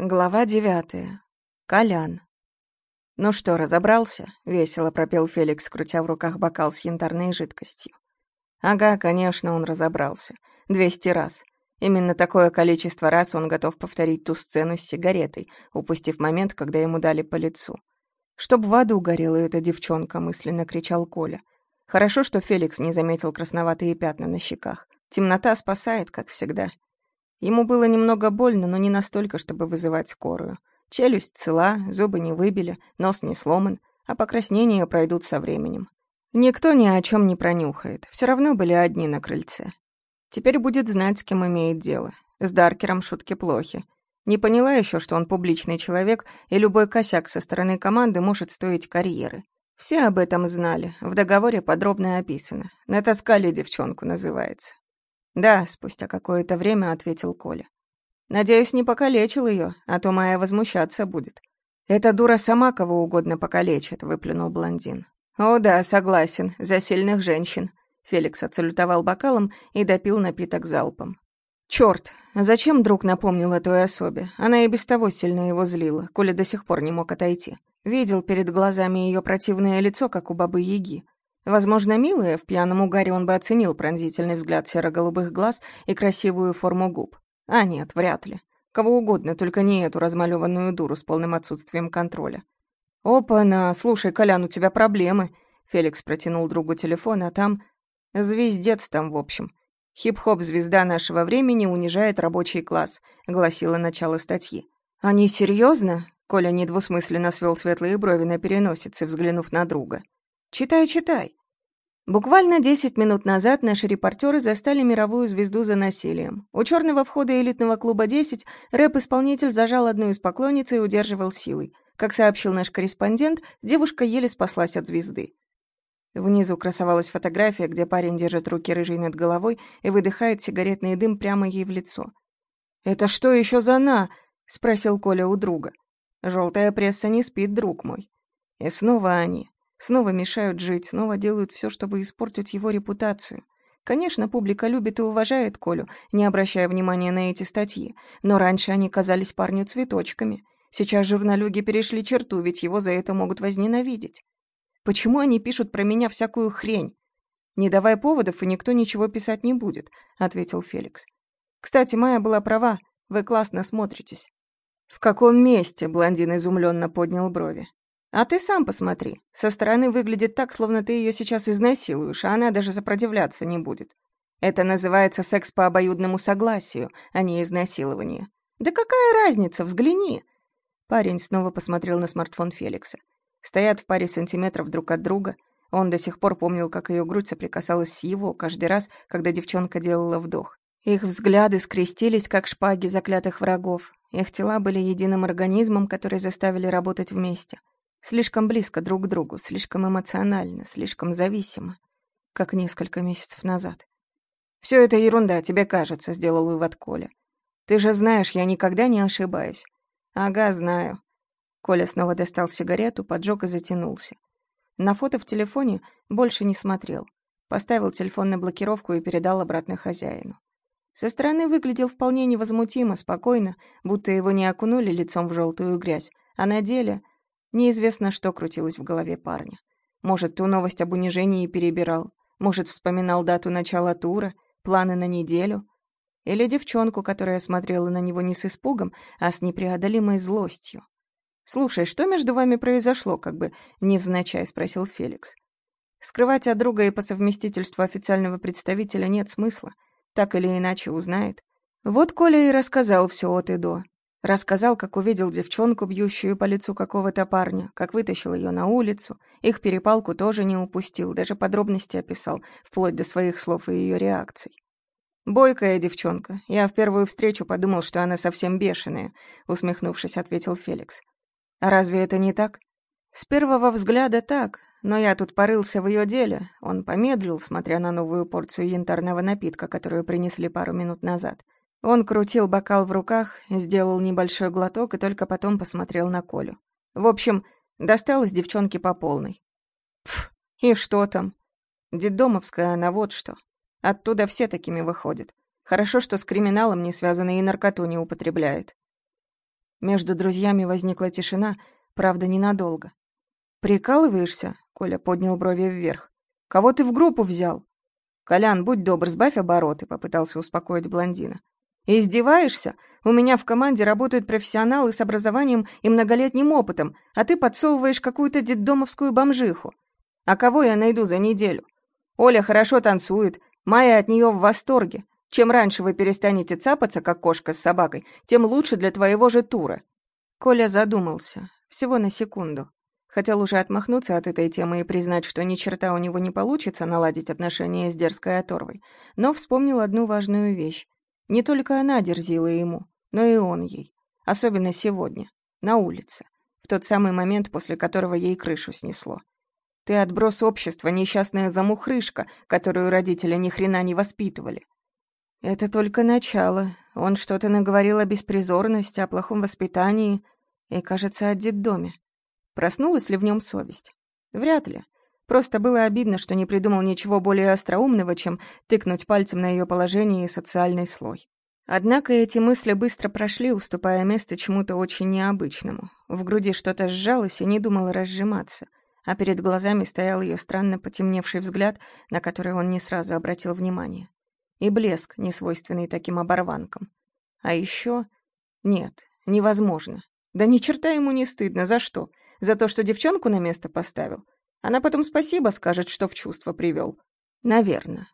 Глава девятая. Колян. «Ну что, разобрался?» — весело пропел Феликс, крутя в руках бокал с янтарной жидкостью. Ага, конечно, он разобрался. Двести раз. Именно такое количество раз он готов повторить ту сцену с сигаретой, упустив момент, когда ему дали по лицу. «Чтоб в аду горела эта девчонка», — мысленно кричал Коля. Хорошо, что Феликс не заметил красноватые пятна на щеках. Темнота спасает, как всегда. Ему было немного больно, но не настолько, чтобы вызывать скорую. Челюсть цела, зубы не выбили, нос не сломан, а покраснения пройдут со временем. Никто ни о чем не пронюхает, все равно были одни на крыльце. Теперь будет знать, с кем имеет дело. С Даркером шутки плохи. Не поняла еще, что он публичный человек, и любой косяк со стороны команды может стоить карьеры. Все об этом знали, в договоре подробно описано. «Натаскали девчонку» называется. «Да», — спустя какое-то время ответил Коля. «Надеюсь, не покалечил ее, а то моя возмущаться будет». «Эта дура сама кого угодно покалечит», — выплюнул блондин. «О да, согласен, за сильных женщин». Феликс отсалютовал бокалом и допил напиток залпом. Черт, зачем друг напомнил о той особе? Она и без того сильно его злила, Коля до сих пор не мог отойти. Видел перед глазами ее противное лицо, как у бабы-яги. Возможно, милая, в пьяном угаре он бы оценил пронзительный взгляд серо-голубых глаз и красивую форму губ. А нет, вряд ли. Кого угодно, только не эту размалеванную дуру с полным отсутствием контроля. «Опа-на, слушай, Колян, у тебя проблемы». Феликс протянул другу телефон, а там... «Звездец там, в общем. Хип-хоп-звезда нашего времени унижает рабочий класс», — гласило начало статьи. «Они серьезно? Коля недвусмысленно свел светлые брови на переносице, взглянув на друга. «Читай, читай. Буквально 10 минут назад наши репортеры застали мировую звезду за насилием. У черного входа элитного клуба 10 рэп-исполнитель зажал одну из поклонниц и удерживал силой. Как сообщил наш корреспондент, девушка еле спаслась от звезды. Внизу красовалась фотография, где парень держит руки рыжей над головой и выдыхает сигаретный дым прямо ей в лицо. «Это что еще за на?» — спросил Коля у друга. «Желтая пресса не спит, друг мой». И снова они. Снова мешают жить, снова делают все, чтобы испортить его репутацию. Конечно, публика любит и уважает Колю, не обращая внимания на эти статьи, но раньше они казались парню цветочками. Сейчас журналюги перешли черту, ведь его за это могут возненавидеть. Почему они пишут про меня всякую хрень? Не давая поводов, и никто ничего писать не будет, ответил Феликс. Кстати, Майя была права, вы классно смотритесь. В каком месте? блондин изумленно поднял брови. А ты сам посмотри. Со стороны выглядит так, словно ты ее сейчас изнасилуешь, а она даже сопротивляться не будет. Это называется секс по обоюдному согласию, а не изнасилование. Да какая разница, взгляни. Парень снова посмотрел на смартфон Феликса. Стоят в паре сантиметров друг от друга. Он до сих пор помнил, как ее грудь соприкасалась с его каждый раз, когда девчонка делала вдох. Их взгляды скрестились, как шпаги заклятых врагов. Их тела были единым организмом, который заставили работать вместе. Слишком близко друг к другу, слишком эмоционально, слишком зависимо, как несколько месяцев назад. «Все это ерунда, тебе кажется», — сделал вывод Коля. «Ты же знаешь, я никогда не ошибаюсь». «Ага, знаю». Коля снова достал сигарету, поджег и затянулся. На фото в телефоне больше не смотрел. Поставил телефон на блокировку и передал обратно хозяину. Со стороны выглядел вполне невозмутимо, спокойно, будто его не окунули лицом в желтую грязь, а на деле Неизвестно, что крутилось в голове парня. Может, ту новость об унижении перебирал, может, вспоминал дату начала тура, планы на неделю, или девчонку, которая смотрела на него не с испугом, а с непреодолимой злостью. «Слушай, что между вами произошло?» — как бы невзначай спросил Феликс. Скрывать от друга и по совместительству официального представителя нет смысла. Так или иначе узнает. Вот Коля и рассказал все от и до. Рассказал, как увидел девчонку, бьющую по лицу какого-то парня, как вытащил ее на улицу. Их перепалку тоже не упустил, даже подробности описал, вплоть до своих слов и ее реакций. «Бойкая девчонка. Я в первую встречу подумал, что она совсем бешеная», — усмехнувшись, ответил Феликс. «А разве это не так?» «С первого взгляда так, но я тут порылся в ее деле». Он помедлил, смотря на новую порцию янтарного напитка, которую принесли пару минут назад. Он крутил бокал в руках, сделал небольшой глоток и только потом посмотрел на Колю. В общем, досталось девчонке по полной. Пф, и что там? Деддомовская она вот что. Оттуда все такими выходят. Хорошо, что с криминалом не связаны и наркоту не употребляет. Между друзьями возникла тишина, правда, ненадолго. «Прикалываешься?» — Коля поднял брови вверх. «Кого ты в группу взял?» «Колян, будь добр, сбавь обороты», — попытался успокоить блондина. «Издеваешься? У меня в команде работают профессионалы с образованием и многолетним опытом, а ты подсовываешь какую-то детдомовскую бомжиху. А кого я найду за неделю? Оля хорошо танцует, Майя от нее в восторге. Чем раньше вы перестанете цапаться, как кошка с собакой, тем лучше для твоего же тура». Коля задумался. Всего на секунду. Хотел уже отмахнуться от этой темы и признать, что ни черта у него не получится наладить отношения с дерзкой оторвой, но вспомнил одну важную вещь. Не только она дерзила ему, но и он ей. Особенно сегодня, на улице, в тот самый момент, после которого ей крышу снесло. Ты отброс общества, несчастная замухрышка, которую родители ни хрена не воспитывали. Это только начало. Он что-то наговорил о беспризорности, о плохом воспитании и, кажется, о детдоме. Проснулась ли в нем совесть? Вряд ли. Просто было обидно, что не придумал ничего более остроумного, чем тыкнуть пальцем на ее положение и социальный слой. Однако эти мысли быстро прошли, уступая место чему-то очень необычному. В груди что-то сжалось и не думало разжиматься, а перед глазами стоял ее странно потемневший взгляд, на который он не сразу обратил внимание и блеск, несвойственный таким оборванкам. А еще... Нет, невозможно. Да ни черта ему не стыдно. За что? За то, что девчонку на место поставил? Она потом спасибо скажет, что в чувство привел. Наверное.